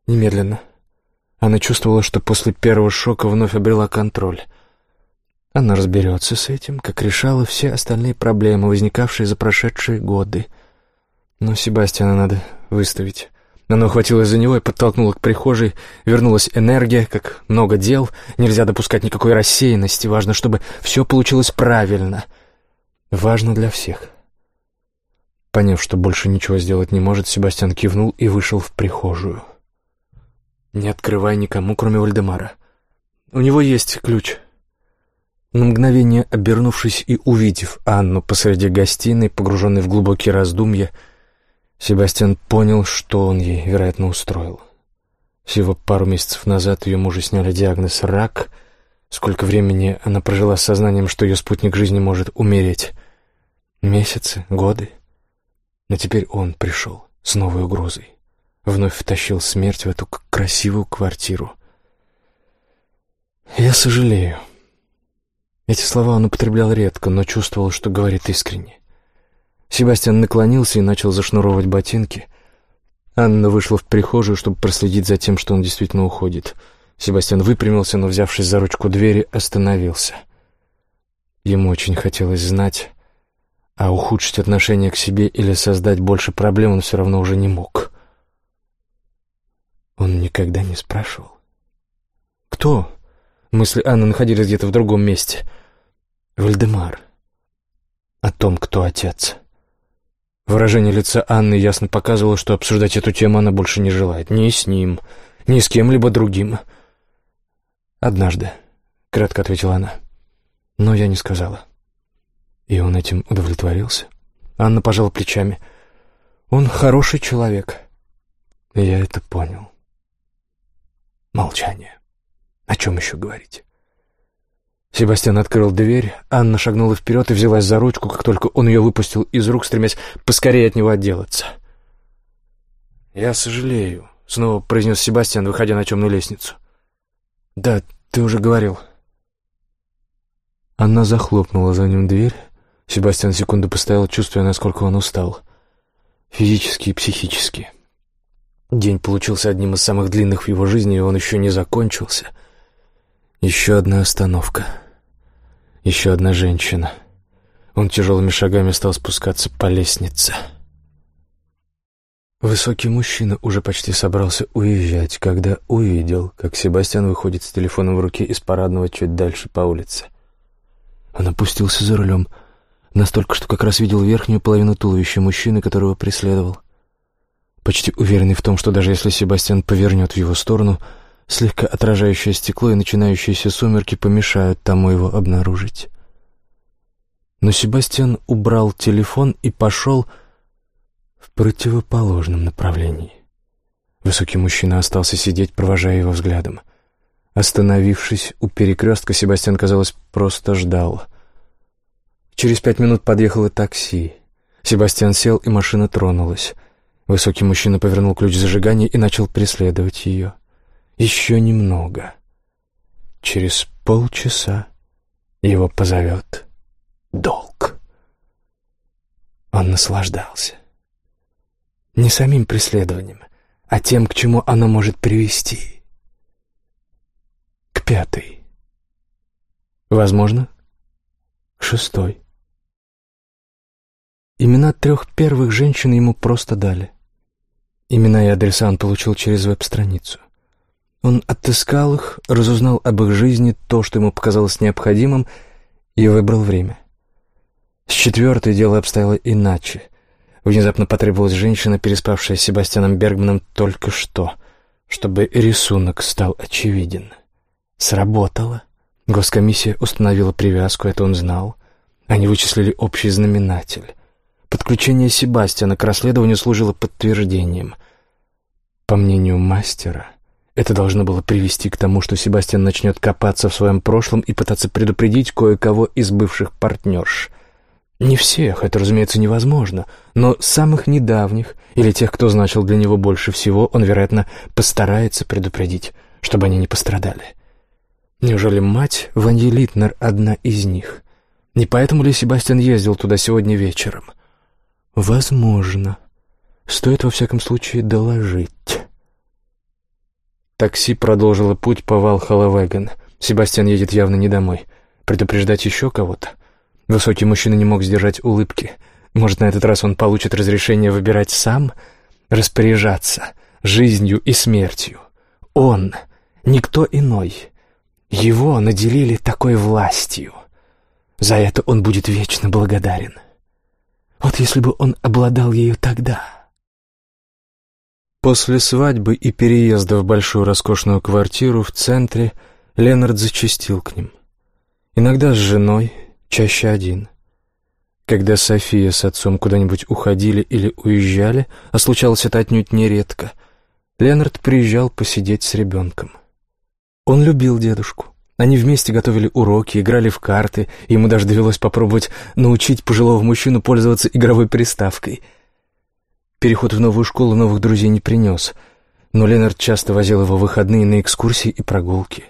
[SPEAKER 1] Немедленно. Она чувствовала, что после первого шока вновь обрела контроль. Она разберется с этим, как решала все остальные проблемы, возникавшие за прошедшие годы. Но Себастьяна надо выставить. Она ухватилась за него и подтолкнула к прихожей. Вернулась энергия, как много дел. Нельзя допускать никакой рассеянности. Важно, чтобы все получилось правильно. Важно для всех. Поняв, что больше ничего сделать не может, Себастьян кивнул и вышел в прихожую. «Не открывай никому, кроме Вальдемара. У него есть ключ». На мгновение обернувшись и увидев Анну посреди гостиной, погруженной в глубокие раздумья, Себастьян понял, что он ей, вероятно, устроил. Всего пару месяцев назад ее мужу сняли диагноз «рак». Сколько времени она прожила с сознанием, что ее спутник жизни может умереть? Месяцы? Годы? Но теперь он пришел с новой угрозой. Вновь втащил смерть в эту красивую квартиру. «Я сожалею». Эти слова он употреблял редко, но чувствовал, что говорит искренне. Себастьян наклонился и начал зашнуровывать ботинки. Анна вышла в прихожую, чтобы проследить за тем, что он действительно уходит. Себастьян выпрямился, но, взявшись за ручку двери, остановился. Ему очень хотелось знать, а ухудшить отношение к себе или создать больше проблем он все равно уже не мог. Он никогда не спрашивал. «Кто?» Мысли Анны находились где-то в другом месте. «Вальдемар». О том, кто отец. Выражение лица Анны ясно показывало, что обсуждать эту тему она больше не желает. Ни с ним, ни с кем-либо другим. «Однажды», — кратко ответила она. «Но я не сказала». И он этим удовлетворился. Анна пожала плечами. Он хороший человек. Я это понял. Молчание. О чем еще говорить? Себастьян открыл дверь, Анна шагнула вперед и взялась за ручку, как только он ее выпустил из рук, стремясь поскорее от него отделаться. «Я сожалею», — снова произнес Себастьян, выходя на темную лестницу. «Да, ты уже говорил». Она захлопнула за ним дверь, Себастьян секунду постоял, чувствуя, насколько он устал. Физически и психически. День получился одним из самых длинных в его жизни, и он еще не закончился. Еще одна остановка. Еще одна женщина. Он тяжелыми шагами стал спускаться по лестнице. Высокий мужчина уже почти собрался уезжать, когда увидел, как Себастьян выходит с телефоном в руке из парадного чуть дальше по улице. Он опустился за рулем, настолько, что как раз видел верхнюю половину туловища мужчины, которого преследовал. Почти уверенный в том, что даже если Себастьян повернет в его сторону, слегка отражающее стекло и начинающиеся сумерки помешают тому его обнаружить. Но Себастьян убрал телефон и пошел в противоположном направлении. Высокий мужчина остался сидеть, провожая его взглядом. Остановившись у перекрестка, Себастьян, казалось, просто ждал. Через пять минут подъехало такси. Себастьян сел, и машина тронулась. Высокий мужчина повернул ключ зажигания и начал преследовать ее. Еще немного. Через полчаса его позовет долг. Он наслаждался не самим преследованием, а тем, к чему оно может привести. К пятой. Возможно, к шестой. Имена трех первых женщин ему просто дали. Имена и адреса он получил через веб-страницу. Он отыскал их, разузнал об их жизни то, что ему показалось необходимым, и выбрал время. С четвертой дело обстояло иначе. Внезапно потребовалась женщина, переспавшая с Себастьяном Бергманом только что, чтобы рисунок стал очевиден. Сработало. Госкомиссия установила привязку, это он знал. Они вычислили общий знаменатель. Подключение Себастьяна к расследованию служило подтверждением. По мнению мастера, это должно было привести к тому, что Себастьян начнет копаться в своем прошлом и пытаться предупредить кое-кого из бывших партнерш — не всех, это, разумеется, невозможно, но самых недавних или тех, кто значил для него больше всего, он, вероятно, постарается предупредить, чтобы они не пострадали. Неужели мать Ваньи Литнер одна из них? Не поэтому ли Себастьян ездил туда сегодня вечером? Возможно. Стоит, во всяком случае, доложить. Такси продолжило путь по Валхалла-Вэган. Себастьян едет явно не домой. Предупреждать еще кого-то? Высокий мужчина не мог сдержать улыбки. Может, на этот раз он получит разрешение выбирать сам, распоряжаться жизнью и смертью. Он, никто иной. Его наделили такой властью. За это он будет вечно благодарен. Вот если бы он обладал ею тогда. После свадьбы и переезда в большую роскошную квартиру в центре Ленард зачастил к ним. Иногда с женой, чаще один. Когда София с отцом куда-нибудь уходили или уезжали, а случалось это отнюдь нередко, Ленард приезжал посидеть с ребенком. Он любил дедушку. Они вместе готовили уроки, играли в карты, ему даже довелось попробовать научить пожилого мужчину пользоваться игровой приставкой. Переход в новую школу новых друзей не принес, но Ленард часто возил его в выходные на экскурсии и прогулки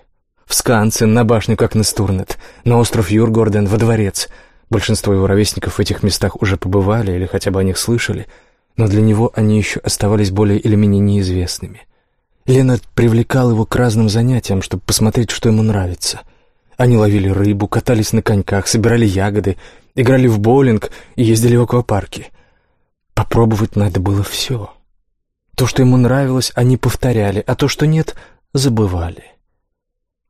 [SPEAKER 1] в Скансен, на башню, как на Стурнет, на остров Юргорден, во дворец. Большинство его ровесников в этих местах уже побывали или хотя бы о них слышали, но для него они еще оставались более или менее неизвестными. Ленард привлекал его к разным занятиям, чтобы посмотреть, что ему нравится. Они ловили рыбу, катались на коньках, собирали ягоды, играли в боулинг и ездили в аквапарки. Попробовать надо было все. То, что ему нравилось, они повторяли, а то, что нет, забывали.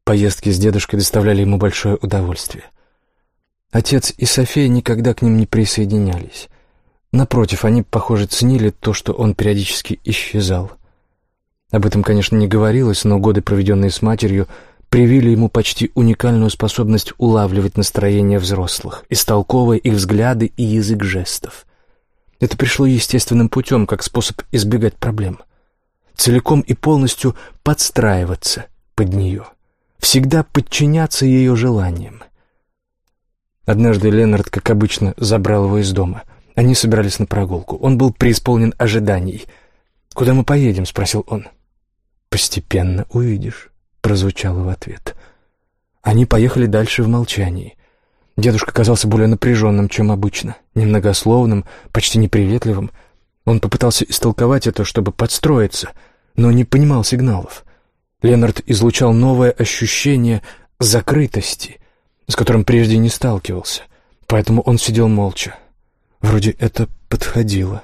[SPEAKER 1] Поездки с дедушкой доставляли ему большое удовольствие. Отец и София никогда к ним не присоединялись. Напротив, они, похоже, ценили то, что он периодически исчезал. Об этом, конечно, не говорилось, но годы, проведенные с матерью, привили ему почти уникальную способность улавливать настроение взрослых, истолковывая их взгляды и язык жестов. Это пришло естественным путем, как способ избегать проблем. Целиком и полностью подстраиваться под нее — всегда подчиняться ее желаниям. Однажды Ленард, как обычно, забрал его из дома. Они собирались на прогулку. Он был преисполнен ожиданий. «Куда мы поедем?» — спросил он. «Постепенно увидишь», — прозвучало в ответ. Они поехали дальше в молчании. Дедушка казался более напряженным, чем обычно, немногословным, почти неприветливым. Он попытался истолковать это, чтобы подстроиться, но не понимал сигналов. Ленард излучал новое ощущение закрытости, с которым прежде не сталкивался, поэтому он сидел молча. Вроде это подходило.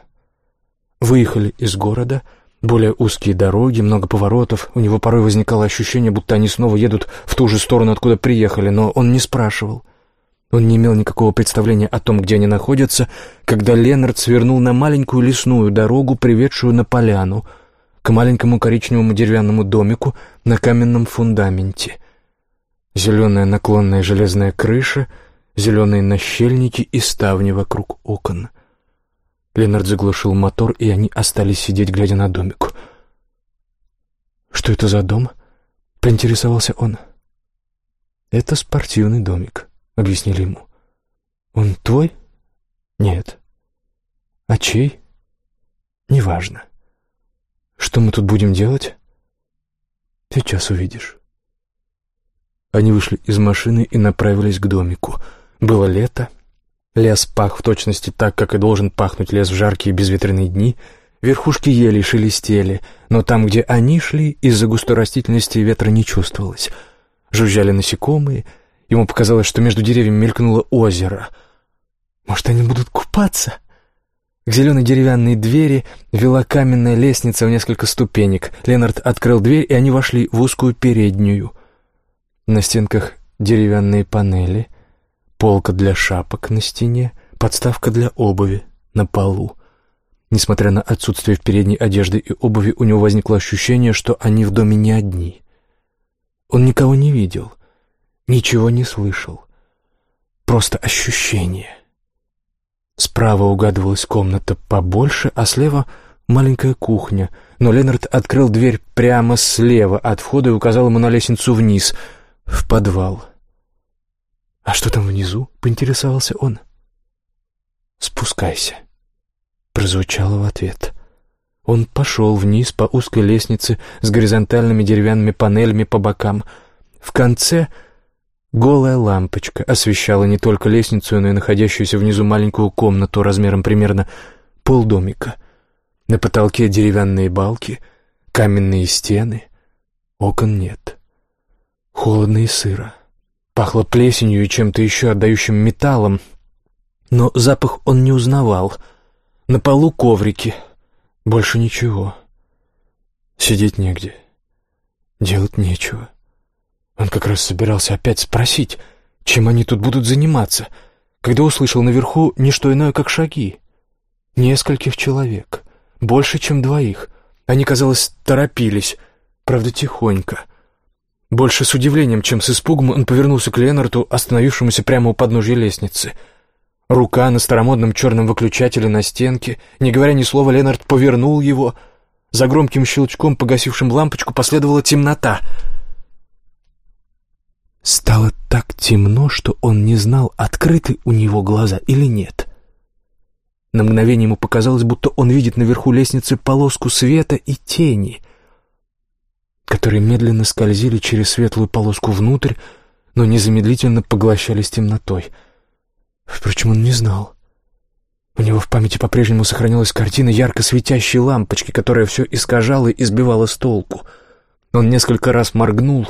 [SPEAKER 1] Выехали из города, более узкие дороги, много поворотов. У него порой возникало ощущение, будто они снова едут в ту же сторону, откуда приехали, но он не спрашивал. Он не имел никакого представления о том, где они находятся, когда Ленард свернул на маленькую лесную дорогу, приведшую на поляну, к маленькому коричневому деревянному домику на каменном фундаменте. Зеленая наклонная железная крыша, зеленые нащельники и ставни вокруг окон. Ленард заглушил мотор, и они остались сидеть, глядя на домик. «Что это за дом?» — поинтересовался он. «Это спортивный домик», — объяснили ему. «Он твой?» «Нет». «А чей?» «Неважно». «Что мы тут будем делать?» «Сейчас увидишь». Они вышли из машины и направились к домику. Было лето, Лес пах в точности так, как и должен пахнуть лес в жаркие безветренные дни. Верхушки ели шелестели, но там, где они шли, из-за густой растительности ветра не чувствовалось. Жужжали насекомые. Ему показалось, что между деревьями мелькнуло озеро. Может, они будут купаться? К зеленой деревянной двери вела каменная лестница в несколько ступенек. Ленард открыл дверь, и они вошли в узкую переднюю. На стенках деревянные панели — полка для шапок на стене, подставка для обуви на полу. Несмотря на отсутствие в передней одежды и обуви, у него возникло ощущение, что они в доме не одни. Он никого не видел, ничего не слышал. Просто ощущение. Справа угадывалась комната побольше, а слева — маленькая кухня. Но Ленард открыл дверь прямо слева от входа и указал ему на лестницу вниз, в подвал. — «А что там внизу?» — поинтересовался он. «Спускайся», — прозвучало в ответ. Он пошел вниз по узкой лестнице с горизонтальными деревянными панелями по бокам. В конце голая лампочка освещала не только лестницу, но и находящуюся внизу маленькую комнату размером примерно полдомика. На потолке деревянные балки, каменные стены, окон нет. Холодно и сыро. Пахло плесенью и чем-то еще отдающим металлом, но запах он не узнавал. На полу коврики, больше ничего. Сидеть негде, делать нечего. Он как раз собирался опять спросить, чем они тут будут заниматься, когда услышал наверху не что иное, как шаги. Нескольких человек, больше, чем двоих. Они, казалось, торопились, правда, тихонько — больше с удивлением, чем с испугом, он повернулся к Ленарту, остановившемуся прямо у подножья лестницы. Рука на старомодном черном выключателе на стенке. Не говоря ни слова, Ленард повернул его. За громким щелчком, погасившим лампочку, последовала темнота. Стало так темно, что он не знал, открыты у него глаза или нет. На мгновение ему показалось, будто он видит наверху лестницы полоску света и тени — которые медленно скользили через светлую полоску внутрь, но незамедлительно поглощались темнотой. Впрочем, он не знал. У него в памяти по-прежнему сохранилась картина ярко светящей лампочки, которая все искажала и сбивала с толку. Он несколько раз моргнул.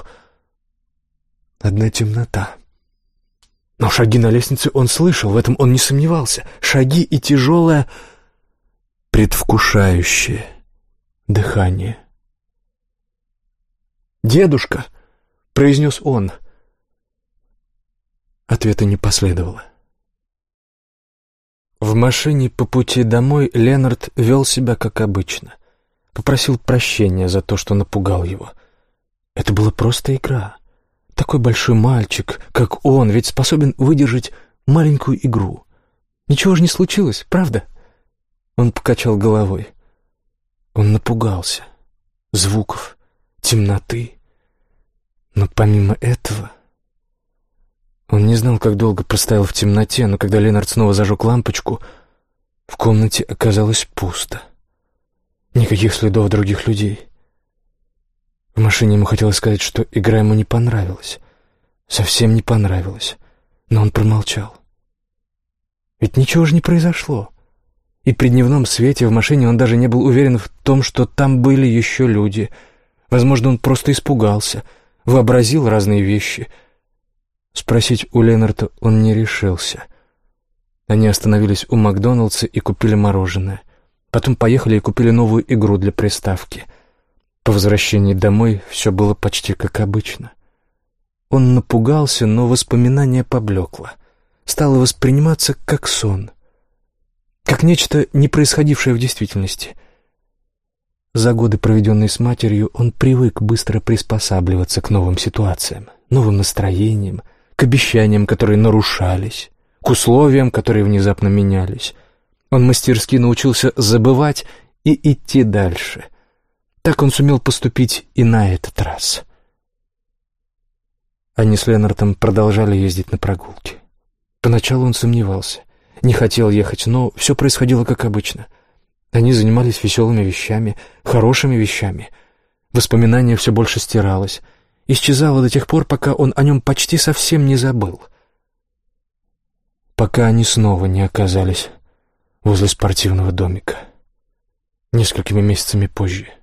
[SPEAKER 1] Одна темнота. Но шаги на лестнице он слышал, в этом он не сомневался. Шаги и тяжелое, предвкушающее дыхание. «Дедушка!» — произнес он. Ответа не последовало. В машине по пути домой Ленард вел себя как обычно. Попросил прощения за то, что напугал его. Это была просто игра. Такой большой мальчик, как он, ведь способен выдержать маленькую игру. Ничего же не случилось, правда? Он покачал головой. Он напугался. Звуков, темноты, но помимо этого... Он не знал, как долго простоял в темноте, но когда Ленард снова зажег лампочку, в комнате оказалось пусто. Никаких следов других людей. В машине ему хотелось сказать, что игра ему не понравилась. Совсем не понравилась. Но он промолчал. Ведь ничего же не произошло. И при дневном свете в машине он даже не был уверен в том, что там были еще люди. Возможно, он просто испугался, вообразил разные вещи. Спросить у Ленарта он не решился. Они остановились у Макдоналдса и купили мороженое. Потом поехали и купили новую игру для приставки. По возвращении домой все было почти как обычно. Он напугался, но воспоминание поблекло. Стало восприниматься как сон — как нечто, не происходившее в действительности. За годы, проведенные с матерью, он привык быстро приспосабливаться к новым ситуациям, новым настроениям, к обещаниям, которые нарушались, к условиям, которые внезапно менялись. Он мастерски научился забывать и идти дальше. Так он сумел поступить и на этот раз. Они с Ленартом продолжали ездить на прогулки. Поначалу он сомневался не хотел ехать, но все происходило как обычно. Они занимались веселыми вещами, хорошими вещами. Воспоминание все больше стиралось. Исчезало до тех пор, пока он о нем почти совсем не забыл. Пока они снова не оказались возле спортивного домика. Несколькими месяцами позже.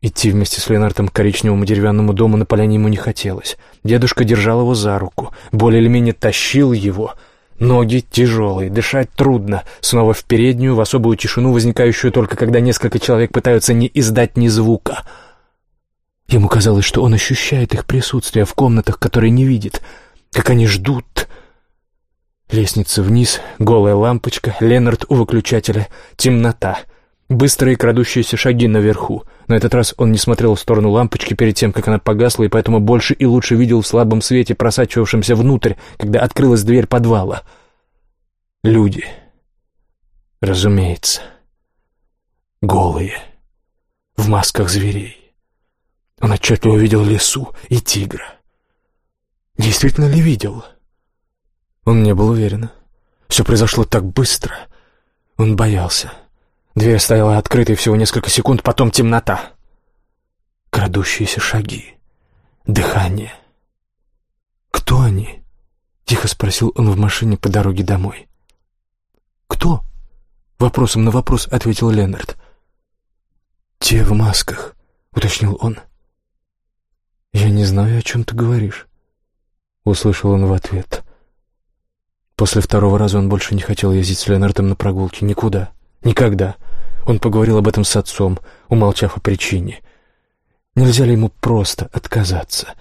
[SPEAKER 1] Идти вместе с Ленартом к коричневому деревянному дому на поляне ему не хотелось. Дедушка держал его за руку, более или менее тащил его — Ноги тяжелые, дышать трудно. Снова в переднюю, в особую тишину, возникающую только когда несколько человек пытаются не издать ни звука. Ему казалось, что он ощущает их присутствие в комнатах, которые не видит, как они ждут. Лестница вниз, голая лампочка, Ленард у выключателя, темнота — Быстрые крадущиеся шаги наверху. На этот раз он не смотрел в сторону лампочки перед тем, как она погасла, и поэтому больше и лучше видел в слабом свете, просачивавшемся внутрь, когда открылась дверь подвала. Люди. Разумеется. Голые. В масках зверей. Он отчетливо видел лесу и тигра. Действительно ли видел? Он не был уверен. Все произошло так быстро. Он боялся. Дверь стояла открытой всего несколько секунд, потом темнота. Крадущиеся шаги. Дыхание. «Кто они?» — тихо спросил он в машине по дороге домой. «Кто?» — вопросом на вопрос ответил Ленард. «Те в масках», — уточнил он. «Я не знаю, о чем ты говоришь», — услышал он в ответ. После второго раза он больше не хотел ездить с Ленардом на прогулки. Никуда. Никогда. Он поговорил об этом с отцом, умолчав о причине. Нельзя ли ему просто отказаться?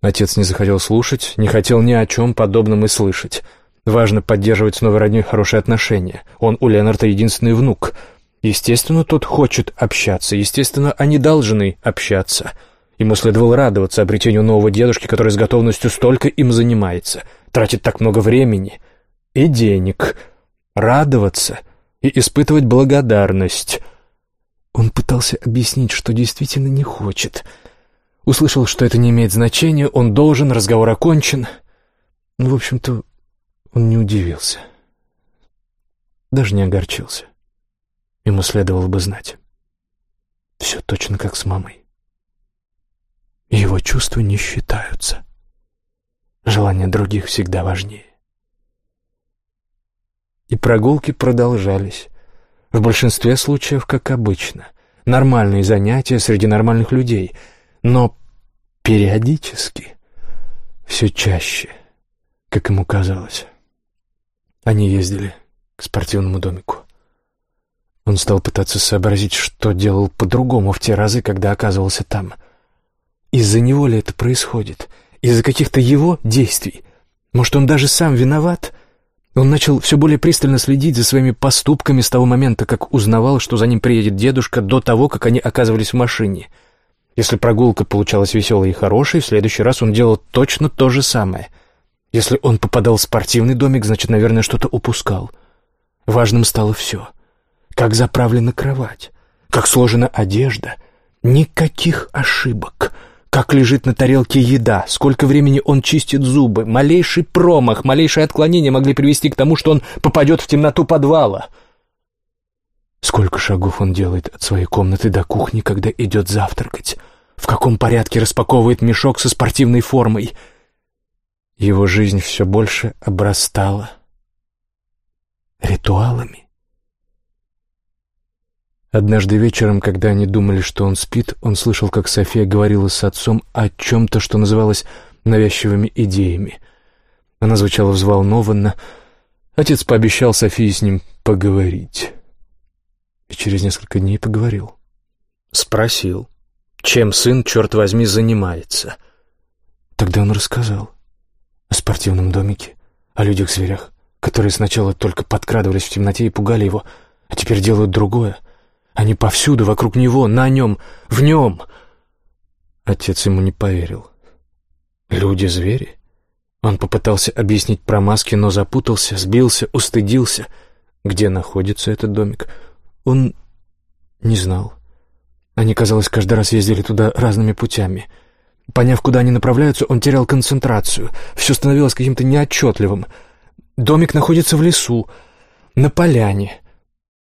[SPEAKER 1] Отец не захотел слушать, не хотел ни о чем подобном и слышать. Важно поддерживать с новой родней хорошие отношения. Он у Ленарта единственный внук. Естественно, тот хочет общаться, естественно, они должны общаться. Ему следовало радоваться обретению нового дедушки, который с готовностью столько им занимается, тратит так много времени и денег. Радоваться и испытывать благодарность. Он пытался объяснить, что действительно не хочет. Услышал, что это не имеет значения, он должен, разговор окончен. Ну, в общем-то, он не удивился. Даже не огорчился. Ему следовало бы знать. Все точно как с мамой. Его чувства не считаются. Желания других всегда важнее. И прогулки продолжались. В большинстве случаев, как обычно. Нормальные занятия среди нормальных людей. Но периодически, все чаще, как ему казалось. Они ездили к спортивному домику. Он стал пытаться сообразить, что делал по-другому в те разы, когда оказывался там. Из-за него ли это происходит? Из-за каких-то его действий? Может, он даже сам виноват? Он начал все более пристально следить за своими поступками с того момента, как узнавал, что за ним приедет дедушка, до того, как они оказывались в машине. Если прогулка получалась веселой и хорошей, в следующий раз он делал точно то же самое. Если он попадал в спортивный домик, значит, наверное, что-то упускал. Важным стало все. Как заправлена кровать, как сложена одежда. Никаких ошибок — как лежит на тарелке еда, сколько времени он чистит зубы. Малейший промах, малейшее отклонение могли привести к тому, что он попадет в темноту подвала. Сколько шагов он делает от своей комнаты до кухни, когда идет завтракать? В каком порядке распаковывает мешок со спортивной формой? Его жизнь все больше обрастала ритуалами Однажды вечером, когда они думали, что он спит, он слышал, как София говорила с отцом о чем-то, что называлось навязчивыми идеями. Она звучала взволнованно. Отец пообещал Софии с ним поговорить. И через несколько дней поговорил. Спросил, чем сын, черт возьми, занимается. Тогда он рассказал о спортивном домике, о людях-зверях, которые сначала только подкрадывались в темноте и пугали его, а теперь делают другое. Они повсюду, вокруг него, на нем, в нем. Отец ему не поверил. Люди-звери? Он попытался объяснить про маски, но запутался, сбился, устыдился. Где находится этот домик? Он не знал. Они, казалось, каждый раз ездили туда разными путями. Поняв, куда они направляются, он терял концентрацию. Все становилось каким-то неотчетливым. Домик находится в лесу, на поляне.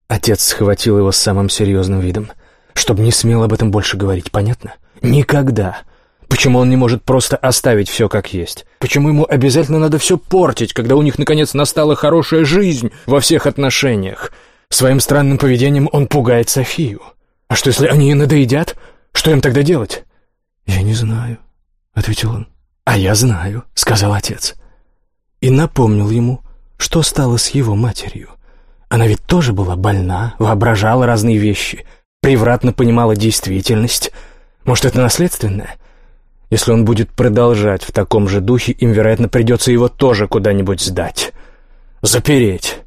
[SPEAKER 1] Отец схватил его с самым серьезным видом. Чтобы не смел об этом больше говорить, понятно? Никогда. Почему он не может просто оставить все как есть? Почему ему обязательно надо все портить, когда у них наконец настала хорошая жизнь во всех отношениях? Своим странным поведением он пугает Софию. А что, если они ей надоедят? Что им тогда делать? «Я не знаю», — ответил он. «А я знаю», — сказал отец. И напомнил ему, что стало с его матерью. Она ведь тоже была больна, воображала разные вещи, превратно понимала действительность. Может, это наследственное? Если он будет продолжать в таком же духе, им, вероятно, придется его тоже куда-нибудь сдать. Запереть.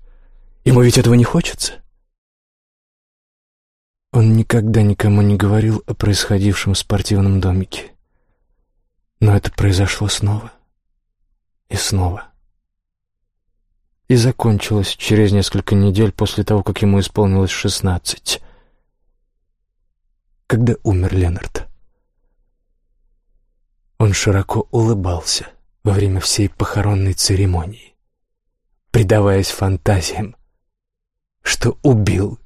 [SPEAKER 1] Ему ведь этого не хочется. Он никогда никому не говорил о происходившем в спортивном домике. Но это произошло снова. И снова. И закончилось через несколько недель после того, как ему исполнилось шестнадцать. Когда умер Ленард. Он широко улыбался во время всей похоронной церемонии, предаваясь фантазиям, что убил